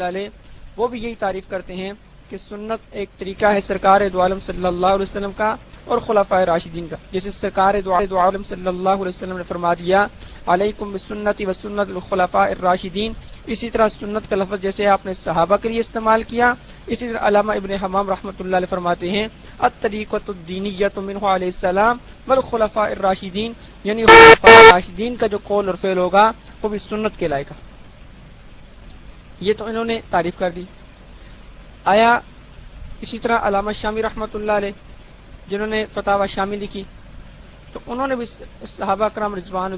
اللہ علیہ، وہ بھی یہی تعریف کرتے ہیں کہ سنت ایک طریقہ ہے سرکار دو عالم صلی اللہ علیہ وسلم کا اور خلفۂ راشدین کا۔ جیسے سرکار دو عالم صلی اللہ علیہ وسلم نے فرما دیا، علیکم بسنت و سنت الخلفاء الراشدین۔ اسی طرح سنت کا لفظ جیسے آپ نے صحابہ کے لیے استعمال کیا، اسی طرح علامہ ابن حمام رحمۃ اللہ علیہ فرماتے ہیں، الطریقۃ الدینیت منہ علیہ السلام والخلفاء الراشدین۔ یعنی خلفاء الراشدین کا جو قول اور فعل ہوگا، وہ بھی سنت کے لائے گا یہ تو انہوں نے تعریف کر دی۔ آیا اسی طرح علامہ شامی رحمۃ اللہ علیہ، جنہوں نے فتح شامی لکھی، تو انہوں نے بھی صحابہ کرام رضوان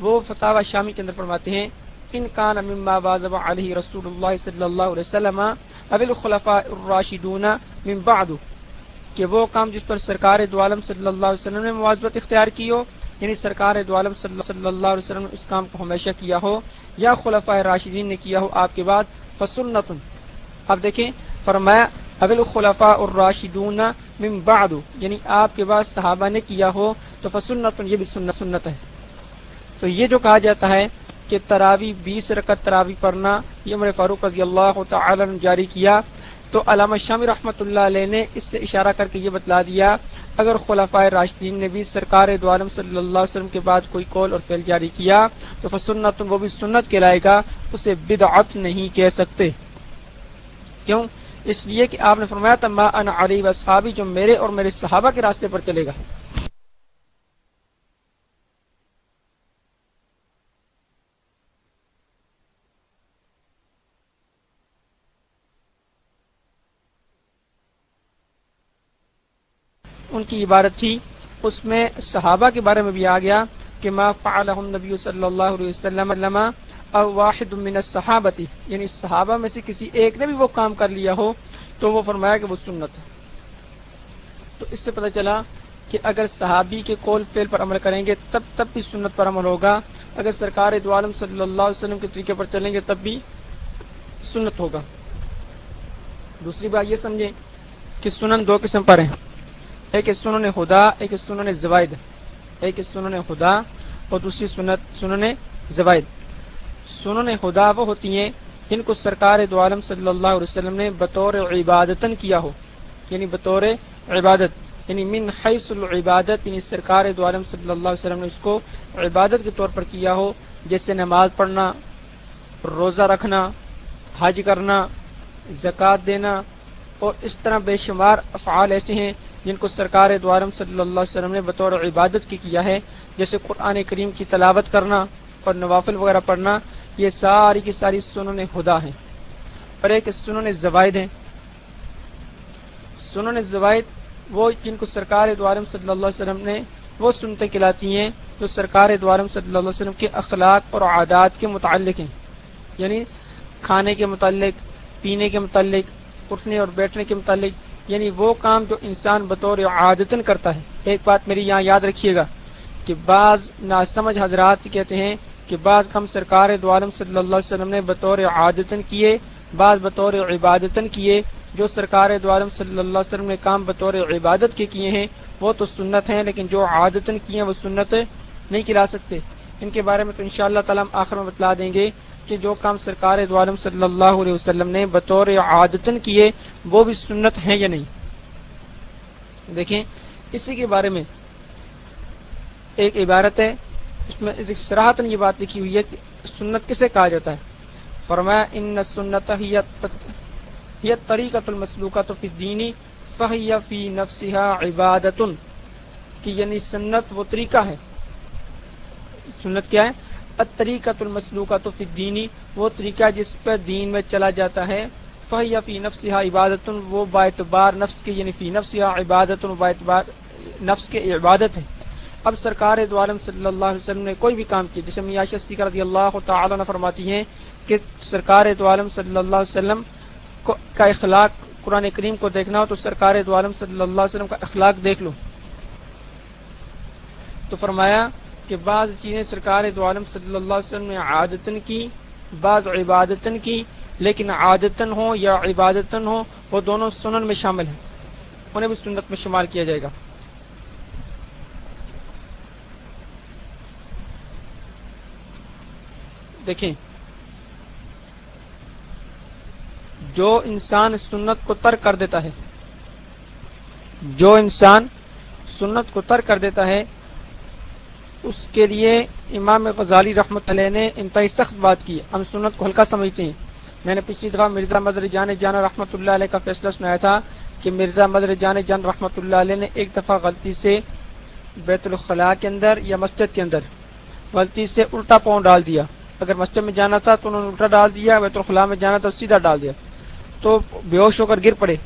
وہ فتح شامی کے اندر فرماتے ہیں، ان کان مما واظب علیہ رسول اللہ صلی اللہ علیہ وسلم ابل خلفاء الراشدون من بعد، کہ وہ کام جس پر سرکار دو عالم صلی اللہ علیہ وسلم نے مواظبت اختیار کی ہو یعنی سرکار دو عالم صلی اللہ علیہ وسلم نے اس کام کو ہمیشہ کیا ہو۔ یا خلفاء راشدین نے کیا ہو آپ کے بعد؟ فسنت اب دیکھیں، فرمایا ابل خلفاء الراشدون من بعد۔ یعنی آپ کے بعد صحابہ نے کیا ہو تو فسنت یہ بھی سنت سنت ہے۔ تو یہ جو کہا جاتا ہے کہ تراوی، بیس رکت تراوی پڑھنا، یہ عمر فاروق رضی اللہ تعالی نے جاری کیا۔ تو علامہ شامی رحمۃ اللہ علیہ نے اس سے اشارہ کر کے یہ بتلا دیا، اگر خلفۂ راشدین نے بھی سرکار دو عالم صلی اللہ علیہ وسلم کے بعد کوئی قول اور فعل جاری کیا، تو فسنت وہ بھی سنت کہلائے گا، اسے بدعت نہیں کہہ سکتے۔ کیوں؟ اس لیے کہ آپ نے فرمایا تھا، ما علی و صحابی جو میرے اور میرے صحابہ کے راستے پر چلے گا۔ کی عبارت تھی، اس میں صحابہ کے بارے میں بھی آ گیا کہ ما فعلہ النبی صلی اللہ علیہ وسلم او واحد من الصحابتی یعنی صحابہ میں سے کسی ایک نے بھی وہ کام کر لیا ہو، تو وہ فرمایا کہ وہ سنت ہے۔ تو اس سے پتہ چلا کہ اگر صحابی کے کول فیل پر عمل کریں گے، تب تب بھی سنت پر عمل ہوگا۔ اگر سرکار دو عالم صلی اللہ علیہ وسلم کے طریقے پر چلیں گے، تب بھی سنت ہوگا۔ دوسری بات یہ سمجھیں کہ سنن دو قسم پر ہیں۔ ایک سنن خدا، ایک سنن زوائد۔ ایک سنن خدا اور دوسری سنت، سنن زوائد۔ سنن خدا وہ ہوتی ہیں جن کو سرکار دو عالم صلی اللہ علیہ وسلم نے بطور عبادتن کیا ہو یعنی بطور عبادت۔ یعنی من حیث العبادت یعنی سرکار دو عالم صلی اللہ علیہ وسلم نے اس کو عبادت کے طور پر کیا ہو، جیسے نماز پڑھنا، روزہ رکھنا، حج کرنا، زکوٰۃ دینا اور اس طرح بے شمار افعال ایسے ہیں جن کو سرکار دوارم صلی اللہ علیہ وسلم نے بطور عبادت کی کیا ہے، جیسے قرآن کریم کی تلاوت کرنا اور نوافل وغیرہ پڑھنا، یہ ساری کی ساری سنن خدا ہیں۔ اور ایک سنن زوائد ہیں۔ سنن زوائد وہ جن کو سرکار دوارم صلی اللہ علیہ وسلم نے وہ سنتے کلاتی ہیں جو سرکار دوارم صلی اللہ علیہ وسلم کے اخلاق اور عادات کے متعلق ہیں۔ یعنی کھانے کے متعلق، پینے کے متعلق، اٹھنے اور بیٹھنے کے متعلق یعنی وہ کام جو انسان بطور عادتن کرتا ہے۔ ایک بات میری یہاں یاد رکھیے گا کہ بعض ناسمجھ حضرات کہتے ہیں کہ بعض کم سرکار دو عالم صلی اللہ علیہ وسلم نے بطور عادتن کیے، بعض بطور عبادتن کیے۔ جو سرکار دو عالم صلی اللہ علیہ وسلم نے کام بطور عبادت کے کیے ہیں، وہ تو سنت ہیں، لیکن جو عادتن کیے ہیں، وہ سنت نہیں کھلا سکتے۔ ان کے بارے میں تو انشاءاللہ تعالی ہم آخر میں بتلا دیں گے۔ کہ جو کام سرکار دو عالم صلی اللہ علیہ وسلم نے بطور عادتن کیے، وہ بھی سنت ہیں یا نہیں؟ دیکھیں، اسی کے بارے میں ایک عبارت ہے، اس میں سراہتن یہ بات لکھی ہوئی ہے کہ سنت کسے کہا جاتا ہے؟ فرمایا، ان سنت ہی طریقت المسلوقات فی دینی فہی فی نفسها عبادت کہ یعنی سنت وہ طریقہ ہے۔ سنت کیا ہے؟ طریقۃ المسلوقات فی دینی وہ طریقہ جس پر دین میں چلا جاتا ہے فہی فی نفسها عبادت وہ باعتبار نفس کے یعنی فی نفسها عبادت باعتبار نفس کے عبادت ہے اب سرکار دو عالم صلی اللہ علیہ وسلم نے کوئی بھی کام کیا جسے میاں شستی رضی اللہ تعالی نے فرماتی ہیں کہ سرکار دو عالم صلی اللہ علیہ وسلم کا اخلاق قرآن کریم کو دیکھنا ہو تو سرکار دو عالم صلی اللہ علیہ وسلم کا اخلاق دیکھ لو۔ تو فرمایا کہ بعض چیزیں سرکار دو عالم صلی اللہ علیہ وسلم نے عادتن کی، بعض عبادتن کی، لیکن عادتن ہو یا عبادتن ہو، وہ دونوں سنن میں شامل ہیں۔ انہیں بھی سنت میں شمار کیا جائے گا۔ دیکھیں، جو انسان سنت کو ترک کر دیتا ہے، جو انسان سنت کو ترک کر دیتا ہے اس کے لیے امام غزالی رحمت علیہ نے انتہائی سخت بات کی۔ ہم سنت کو ہلکا سمجھتے ہیں۔ میں نے پچھلی دفعہ مرزا مدر جان جان رحمۃ اللہ علیہ کا فیصلہ سنایا تھا کہ مرزا مدر جان جان رحمۃ اللہ علیہ نے ایک دفعہ غلطی سے بیت الخلاء کے اندر یا مسجد کے اندر غلطی سے الٹا پاؤں ڈال دیا۔ اگر مسجد میں جانا تھا تو انہوں نے الٹا ڈال دیا، بیت الخلاء میں جانا تھا، سیدھا ڈال دیا۔ تو بے ہوش ہو کر گر پڑے۔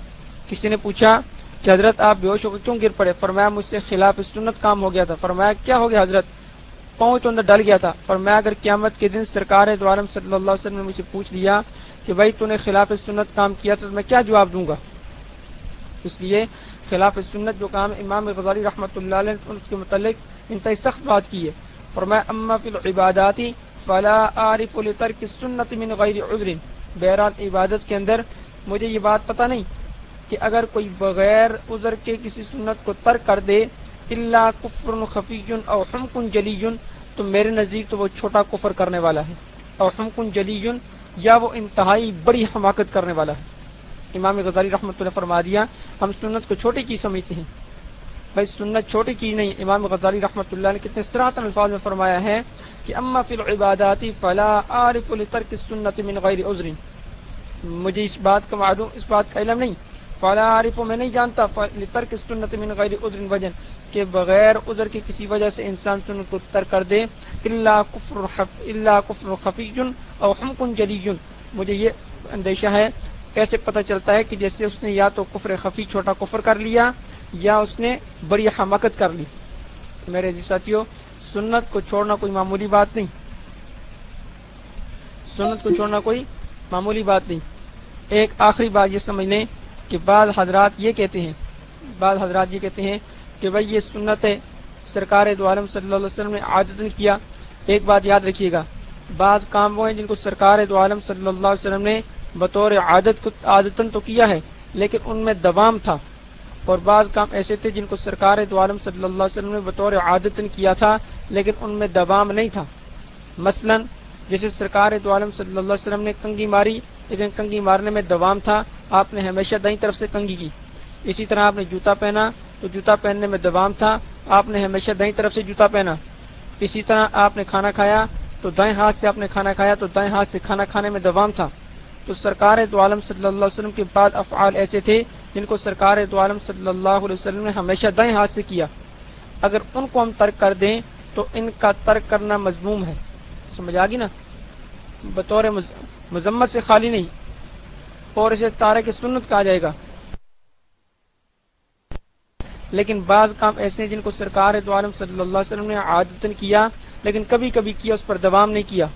کسی نے پوچھا کہ حضرت آپ بے ہوش ہو کر کیوں گر پڑے؟ فرمایا، مجھ سے خلاف سنت کام ہو گیا تھا۔ فرمایا، کیا ہو گیا حضرت؟ پاؤں تو اندر ڈل گیا تھا۔ فرمایا، اگر قیامت کے دن سرکار دوارم صلی اللہ علیہ وسلم نے مجھے پوچھ لیا کہ بھائی، تو نے خلاف سنت کام کیا تھا تو میں کیا جواب دوں گا؟ اس لیے خلاف سنت جو کام امام غزالی رحمۃ اللہ علیہ اس کے متعلق انتہائی سخت بات کی ہے۔ فرمایا، اما فی العباداتی فلا عارف لترک سنت من غیر عذر۔ بہرحال، عبادت کے اندر مجھے یہ بات پتہ نہیں۔ کہ اگر کوئی بغیر عذر کے کسی سنت کو ترک کر دے اللہ کفر خفی او حمکن جلی تو میرے نزدیک تو وہ چھوٹا کفر کرنے والا ہے اور حمکن جلی یا وہ انتہائی بڑی حماقت کرنے والا ہے۔ امام غزالی رحمۃ اللہ فرما دیا، ہم سنت کو چھوٹی چیز سمجھتے ہیں۔ بھائی، سنت چھوٹی چیز نہیں، امام غزالی رحمۃ اللہ نے کتنے سراہتن الفاظ میں فرمایا ہے کہ اما فی العباداتی فلا عارف لترک سنت من غیر عذر۔ مجھے اس بات کا معلوم، اس بات کا علم نہیں۔ فلا عارف، میں نہیں جانتا لترک سنت من غیر عذر وجن، کہ بغیر عذر کی کسی وجہ سے انسان سنت کو ترک کر دے۔ الا کفر الا کفر خفی او حمق جلی مجھے یہ اندیشہ ہے کیسے پتہ چلتا ہے کہ جیسے اس نے یا تو کفر خفی چھوٹا کفر کر لیا، یا اس نے بڑی حماقت کر لی۔ میرے جی ساتھیوں سنت کو چھوڑنا کوئی معمولی بات نہیں۔ سنت کو چھوڑنا کوئی معمولی بات نہیں۔ ایک آخری بات یہ سمجھ لیں کہ بعض حضرات یہ کہتے ہیں، بعض حضرات یہ کہتے ہیں کہ بھائی یہ سنت ہے سرکار دعالم صلی اللہ علیہ وسلم نے عادت کیا۔ ایک بات یاد رکھیے گا، بعض کام وہ ہیں جن کو سرکار دعالم صلی اللہ علیہ وسلم نے بطور عادت کو عادتن تو کیا ہے، لیکن ان میں دوام تھا۔ اور بعض کام ایسے تھے جن کو سرکار دعالم صلی اللہ علیہ وسلم نے بطور عادتن کیا تھا، لیکن ان میں دوام نہیں تھا۔ مثلا، جیسے سرکار دعالم صلی اللہ علیہ وسلم نے کنگی ماری لیکن کنگی مارنے میں دوام تھا آپ نے ہمیشہ دائیں طرف سے کنگی کی۔ اسی طرح آپ نے جوتا پہنا، تو جوتا پہننے میں دوام تھا۔ آپ نے ہمیشہ دائیں طرف سے جوتا پہنا۔ اسی طرح آپ نے کھانا کھایا، تو دائیں ہاتھ سے آپ نے کھانا کھایا، تو دائیں ہاتھ سے کھانا کھانے میں دوام تھا۔ تو سرکار دو عالم صلی اللہ علیہ وسلم کے بعد افعال ایسے تھے جن کو سرکار دو عالم صلی اللہ علیہ وسلم نے ہمیشہ دائیں ہاتھ سے کیا۔ اگر ان کو ہم ترک کر دیں، تو ان کا ترک کرنا مضموم ہے۔ سمجھ آ گی نا؟ بطور مذمت سے خالی نہیں۔ اور اسے تارے کی سنت کہا جائے گا۔ لیکن بعض کام ایسے ہیں جن کو سرکار دو عالم صلی اللہ علیہ وسلم نے عادتن کیا، لیکن کبھی کبھی کیا، اس پر دوام نہیں کیا۔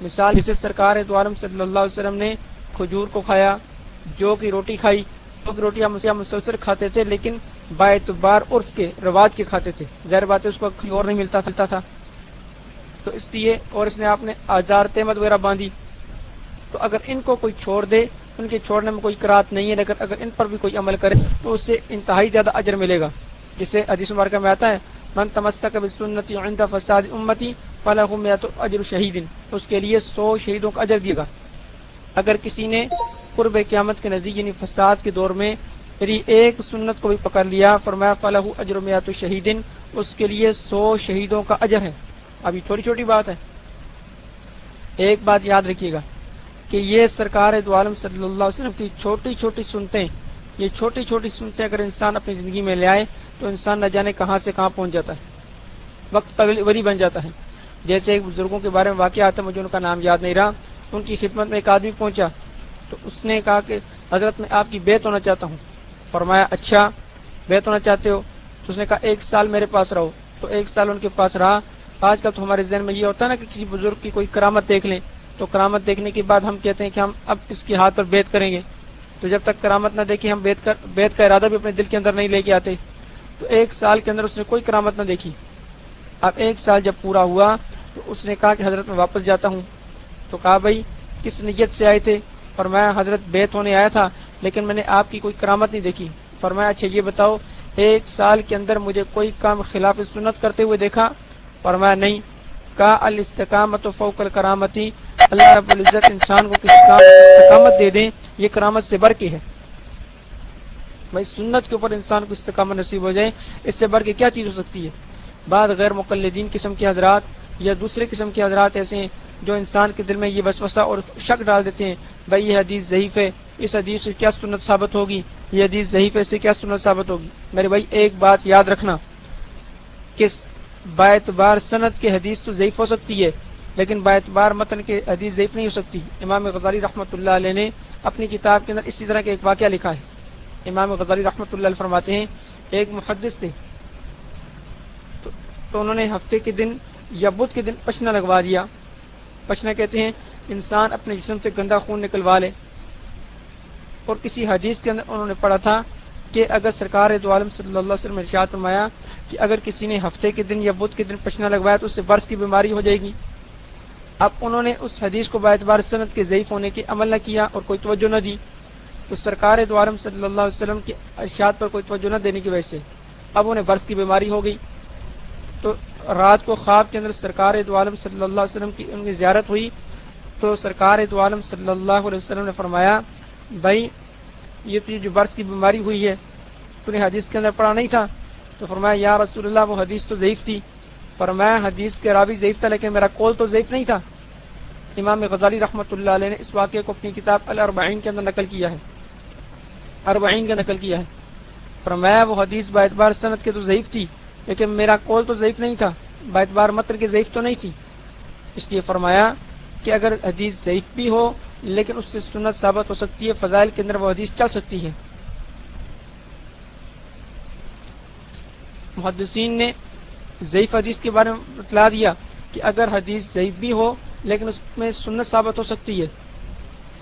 مثال جسے سرکار دو عالم صلی اللہ علیہ وسلم نے کھجور کو کھایا، جو کی روٹی کھائی، جو کی روٹی ہم مسلسل کھاتے تھے، لیکن با اعتبار عرف کے رواج کے کھاتے تھے۔ ظاہر بات ہے، اس کو اور نہیں ملتا چلتا تھا۔ تو اس لیے اور اس نے آپ نے آزار تحمد وغیرہ باندھی۔ تو اگر ان کو کوئی چھوڑ دے ان کے چھوڑنے میں کوئی کرات نہیں ہے، لیکن اگر ان پر بھی کوئی عمل کرے تو اس سے انتہائی زیادہ اجر ملے گا۔ جسے عزیز مبارکہ میں آتا ہے، من تمسک بسنتی عند فساد امتی فلاح میت اجر شہید اس کے لیے سو شہیدوں کا اجر دے گا۔ اگر کسی نے قرب قیامت کے نزدیک یعنی فساد کے دور میں میری ایک سنت کو بھی پکڑ لیا، فرمایا فلاح اجر میات شہید اس کے لیے سو شہیدوں کا اجر ہے۔ ابھی تھوڑی چھوٹی بات ہے۔ ایک بات یاد رکھیے گا۔ کہ یہ سرکار دو عالم صلی اللہ علیہ وسلم کی چھوٹی چھوٹی سنتے یہ چھوٹی چھوٹی سنتے اگر انسان اپنی زندگی میں لے آئے تو انسان نہ جانے کہاں سے کہاں پہنچ جاتا ہے۔ وقت وری بن جاتا ہے۔ جیسے ایک بزرگوں کے بارے میں واقعہ آتا مجھے ان کا نام یاد نہیں رہا۔ ان کی خدمت میں ایک آدمی پہنچا۔ تو اس نے کہا کہ، حضرت، میں آپ کی بیت ہونا چاہتا ہوں۔ فرمایا اچھا بیت ہونا چاہتے ہو۔ تو اس نے کہا، ایک سال میرے پاس رہو۔ تو ایک سال ان کے پاس رہا۔ آج کل تو ہمارے ذہن میں یہ ہوتا ہے نا کہ کسی بزرگ کی کوئی کرامت دیکھ لیں۔ تو کرامت دیکھنے کے بعد ہم کہتے ہیں کہ ہم اب اس کے ہاتھ پر بیت کریں گے۔ تو جب تک کرامت نہ دیکھی ہم بیت کر، بیت کا ارادہ بھی اپنے دل کے اندر نہیں لے کے آتے۔ تو ایک سال کے اندر اس نے کوئی کرامت نہ دیکھی۔ اب ایک سال جب پورا ہوا، تو اس نے کہا کہ حضرت میں واپس جاتا ہوں۔ تو کہا، بھائی، کس نیت سے آئے تھے؟ فرمایا، حضرت بیت ہونے آیا تھا، لیکن میں نے آپ کی کوئی کرامت نہیں دیکھی۔ فرمایا اچھا یہ بتاؤ، ایک سال کے اندر مجھے کوئی کام خلاف سنت کرتے ہوئے دیکھا؟ فرمایا، نہیں۔ کا الاستقامت فوق الکرامتی اللہ رب العزت انسان کو کسی کام استقامت دے دیں، یہ کرامت سے بڑھ کے ہے۔ بھائی سنت کے اوپر انسان کو استقامت نصیب ہو جائے، اس سے بڑھ کے کیا چیز ہو سکتی ہے؟ بعد غیر مقلدین قسم کے حضرات یا دوسرے قسم کے حضرات ایسے ہیں جو انسان کے دل میں یہ وسوسہ اور شک ڈال دیتے ہیں، بھائی یہ حدیث ضعیف ہے، اس حدیث سے کیا سنت ثابت ہوگی؟ یہ حدیث ضعیف ہے، اس سے کیا سنت ثابت ہوگی؟ میرے بھائی، ایک بات یاد رکھنا کہ بائت بار صنعت کے حدیث تو ضعیف ہو سکتی ہے لیکن بائت بار متن کے حدیث ضعیف نہیں ہو سکتی۔ امام غزالی رحمۃ اللہ علیہ نے اپنی کتاب کے اندر اسی طرح کا ایک واقعہ لکھا ہے۔ امام غزالی رحمۃ اللہ علیہ فرماتے ہیں، ایک محدث تھے۔ تو انہوں نے ہفتے کے دن یا بدھ کے دن پچنا لگوا دیا۔ پچنا کہتے ہیں، انسان اپنے جسم سے گندا خون نکلوا لے۔ اور کسی حدیث کے اندر انہوں نے پڑھا تھا کہ اگر سرکار دو عالم صلی اللہ علیہ وسلم ارشاد فرمایا کہ اگر کسی نے ہفتے کے دن یا بدھ کے دن پچنا لگوایا تو اس سے برس کی بیماری ہو جائے گی۔ اب انہوں نے اس حدیث کو باعت بار صنعت کے ضعیف ہونے کے عمل نہ کیا اور کوئی توجہ نہ دی، تو سرکار دو عالم صلی اللہ علیہ وسلم کے ارشاد پر کوئی توجہ نہ دینے کی وجہ سے اب انہیں برس کی بیماری ہو گئی۔ تو رات کو خواب کے اندر سرکار دو عالم صلی اللہ علیہ وسلم کی ان کی زیارت ہوئی۔ تو سرکار دو عالم صلی اللہ علیہ وسلم نے فرمایا، بھائی، یہ تو جو برس کی بیماری ہوئی ہے، تو نے حدیث کے اندر پڑھا نہیں تھا۔ تو فرمایا، یا رسول اللہ، وہ حدیث تو ضعیف تھی۔ فرمایا حدیث کے راوی ضعیف تھا، لیکن میرا کول تو ضعیف نہیں تھا۔ امام غزالی رحمۃ اللہ علیہ نے اس واقعے کو اپنی کتاب الربعین کے اندر نقل کیا ہے۔ اربعین کا نقل کیا ہے۔ فرمایا وہ حدیث با اعتبار صنعت کے تو ضعیف تھی، لیکن میرا کول تو ضعیف نہیں تھا۔ با اعتبار متر کے ضعیف تو نہیں تھی۔ اس لیے فرمایا کہ اگر حدیث ضعیف بھی ہو، لیکن اس سے سنت ثابت ہو سکتی ہے، فضائل کے اندر وہ حدیث چل سکتی ہے۔ محدثین نے ضعیف حدیث کے بارے میں بتلا دیا کہ اگر حدیث ضعیف بھی ہو، لیکن اس میں سنت ثابت ہو سکتی ہے۔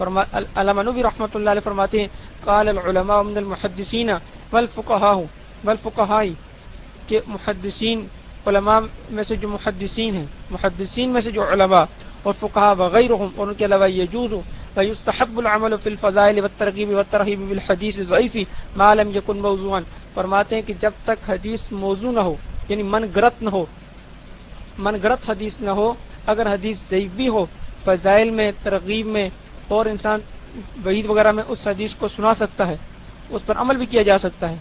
علامہ نبی رحمۃ اللہ علیہ فرماتے ہیں، قال العلماء من المحدثین والفقہاء والفقہاء کہ محدثین، علماء میں سے جو محدثین ہیں، محدثین میں سے جو علماء اور فقہا وغیرہم، اور ان کے علاوہ یجوز فیستحب العمل فی الفضائل والترغیب والترہیب بالحدیث الضعیف ما لم یکن موضوعا۔ فرماتے ہیں کہ جب تک حدیث موضوع نہ ہو یعنی من گرت نہ ہو، من گرت حدیث نہ ہو، اگر حدیث ضعیف بھی ہو، فضائل میں، ترغیب میں اور انسان وحید وغیرہ میں اس حدیث کو سنا سکتا ہے، اس پر عمل بھی کیا جا سکتا ہے۔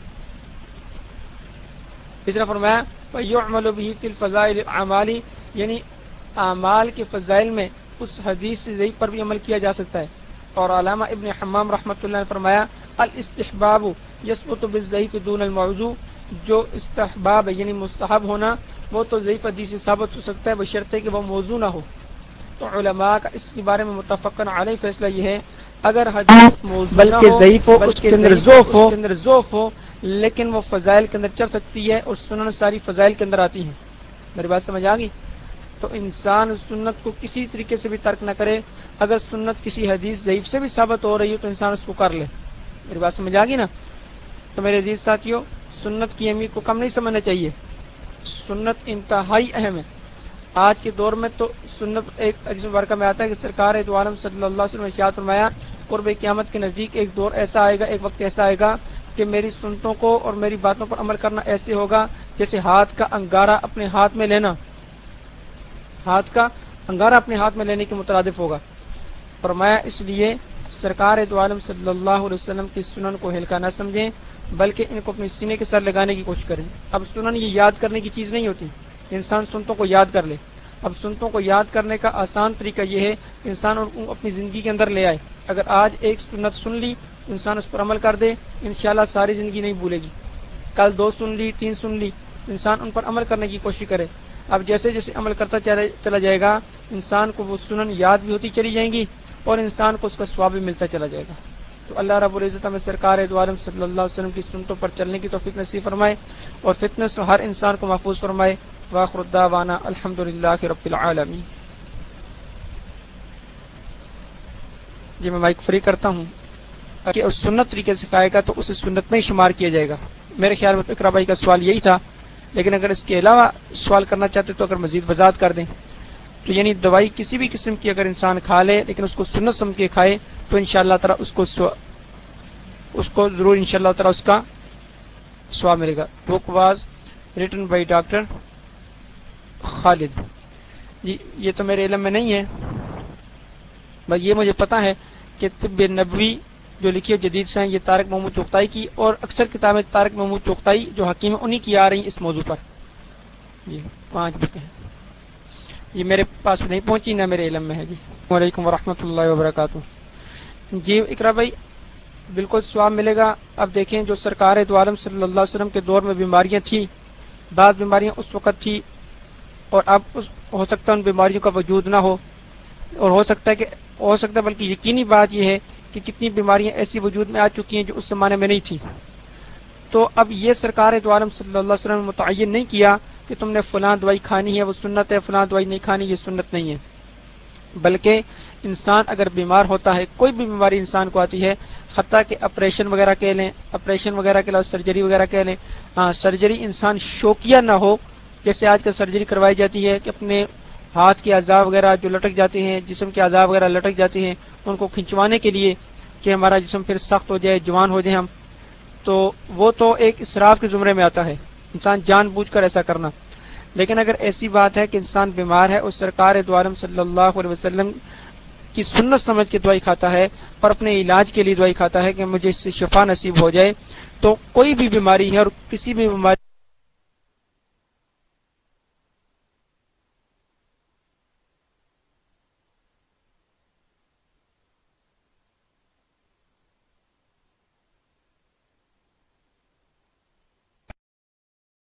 اس طرح فرمایا فیعمل به فی الفضائل اعمالی یعنی اعمال کے فضائل میں اس حدیث سے ضعیف پر بھی عمل کیا جا سکتا ہے۔ اور علامہ ابن حمام رحمۃ اللہ نے فرمایا، الاستحباب یسبت بالضعیف دون الموضوع جو استحباب ہے یعنی مستحب ہونا وہ تو ضعیف حدیث سے ثابت ہو سکتا ہے بشرطے کہ وہ موضوع نہ ہو۔ تو علماء کا اس کے بارے میں متفق علیہ فیصلہ یہ ہے اگر حدیث بلکہ ضعیف ہو اس کے اندر ذوف ہو۔ اندر ذوف ہو لیکن وہ فضائل کے اندر چل سکتی ہے اور سنن ساری فضائل کے اندر آتی ہیں۔ میری بات سمجھ آ گئی؟ تو انسان سنت کو کسی طریقے سے بھی ترک نہ کرے اگر سنت کسی حدیث ضعیف سے بھی ثابت ہو رہی ہو تو انسان اس کو کر لے۔ میری بات سمجھ آ گئی نا؟ تو میرے عزیز ساتھیوں سنت کی اہمیت کو کم نہیں سمجھنا چاہیے۔ سنت انتہائی اہم ہے۔ آج کے دور میں تو سنت ایک عزیز مبارکہ میں آتا ہے کہ سرکار عالم صلی اللہ علیہ وسلم اشیات فرمایا، قرب قیامت کے نزدیک ایک دور ایسا آئے گا، ایک وقت ایسا آئے گا کہ میری سنتوں کو اور میری باتوں پر عمل کرنا ایسے ہوگا جیسے ہاتھ کا انگارہ اپنے ہاتھ میں لینا۔ ہاتھ کا انگارہ اپنے ہاتھ میں لینے کے مترادف ہوگا۔ فرمایا اس لیے سرکار دو عالم صلی اللہ علیہ وسلم کی سنن کو ہلکا نہ سمجھیں۔ بلکہ ان کو اپنے سینے کے سر لگانے کی کوشش کریں۔ اب سنن یہ یاد کرنے کی چیز نہیں ہوتی۔ انسان سنتوں کو یاد کر لے۔ اب سنتوں کو یاد کرنے کا آسان طریقہ یہ ہے کہ انسان اپنی زندگی کے اندر لے آئے۔ اگر آج ایک سنت سن لی، انسان اس پر عمل کر دے، انشاءاللہ ساری زندگی نہیں بھولے گی۔ کل دو سن لی، تین سن لی، انسان ان پر عمل کرنے کی کوشش کرے۔ اب جیسے جیسے عمل کرتا چلا جائے گا، انسان کو وہ سنن یاد بھی ہوتی چلی جائیں گی اور انسان کو اس کا سواب بھی ملتا چلا جائے گا۔ تو اللہ رب العزت میں سرکار دو عالم صلی اللہ علیہ وسلم کی سنتوں پر چلنے کی توفیق نصیب فرمائے اور فتنس ہر انسان کو محفوظ فرمائے۔ واخر الدعوانا الحمد للہ رب العالمین۔ جی میں مائک فری کرتا ہوں۔ کہ سنت طریقے سے کھائے گا تو اسے سنت میں ہی شمار کیا جائے گا۔ میرے خیال میں اقرا بھائی کا سوال یہی تھا، لیکن اگر اس کے علاوہ سوال کرنا چاہتے تو اگر مزید وضاحت کر دیں۔ تو یعنی دوائی کسی بھی قسم کی اگر انسان کھا لے، لیکن اس کو سنت سمجھ کے کھائے، تو ان شاء اللہ تعالیٰ اس کو سو... اس کو ضرور ان شاء اللہ تعالیٰ اس کا سواب ملے گا۔ Book was written by doctor Khalid. جی یہ تو میرے علم میں نہیں ہے، بس یہ مجھے پتا ہے کہ طب نبوی جو لکھی جدید سے ہیں، یہ تارک محمود چوکتائی کی، اور اکثر کتابیں تارک محمود چوکتائی جو حکیم انہی کی آ رہی ہیں اس موضوع پر۔ یہ پانچ بکیں ہیں۔ یہ میرے پاس نہیں پہنچی، نہ میرے علم میں ہے جی۔ وعلیکم ورحمۃ اللہ وبرکاتہ۔ جی اقرا بھائی، بالکل سواب ملے گا۔ اب دیکھیں جو سرکار عالم صلی اللہ علیہ وسلم کے دور میں بیماریاں تھیں، بعض بیماریاں اس وقت تھی اور اب ہو سکتا ہے ان بیماریوں کا وجود نہ ہو۔ اور ہو سکتا ہے کہ ہو سکتا ہے، بلکہ یقینی بات یہ ہے کہ کتنی بیماریاں ایسی وجود میں آ چکی ہیں جو اس زمانے میں نہیں تھیں۔ تو اب یہ سرکار عالم صلی اللہ علیہ وسلم نے متعین نہیں کیا کہ تم نے فلاں دوائی کھانی ہے، وہ سنت ہے، فلاں دوائی نہیں کھانی، یہ سنت نہیں ہے۔ بلکہ انسان اگر بیمار ہوتا ہے، کوئی بھی بیماری انسان کو آتی ہے، حتیٰ کہ آپریشن وغیرہ کہہ لیں آپریشن وغیرہ کے علاوہ سرجری وغیرہ کہہ لیں۔ ہاں سرجری انسان شوقیہ نہ ہو، جیسے آج کل سرجری کروائی جاتی ہے کہ اپنے ہاتھ کے اعضاء وغیرہ جو لٹک جاتے ہیں، جسم کے اعضاء وغیرہ لٹک جاتے ہیں، ان کو کھنچوانے کے لیے کہ ہمارا جسم پھر سخت ہو جائے، جوان ہو جائے ہم۔ تو وہ تو ایک اسراف کے زمرے میں آتا ہے۔ انسان جان بوجھ کر ایسا کرنا۔ لیکن اگر ایسی بات ہے کہ انسان بیمار ہے اور سرکار دوارم صلی اللہ علیہ وسلم کی سنت سمجھ کے دوائی کھاتا ہے اور اپنے علاج کے لیے دوائی کھاتا ہے کہ مجھے اس سے شفا نصیب ہو جائے، تو کوئی بھی بیماری ہے اور کسی بھی بیماری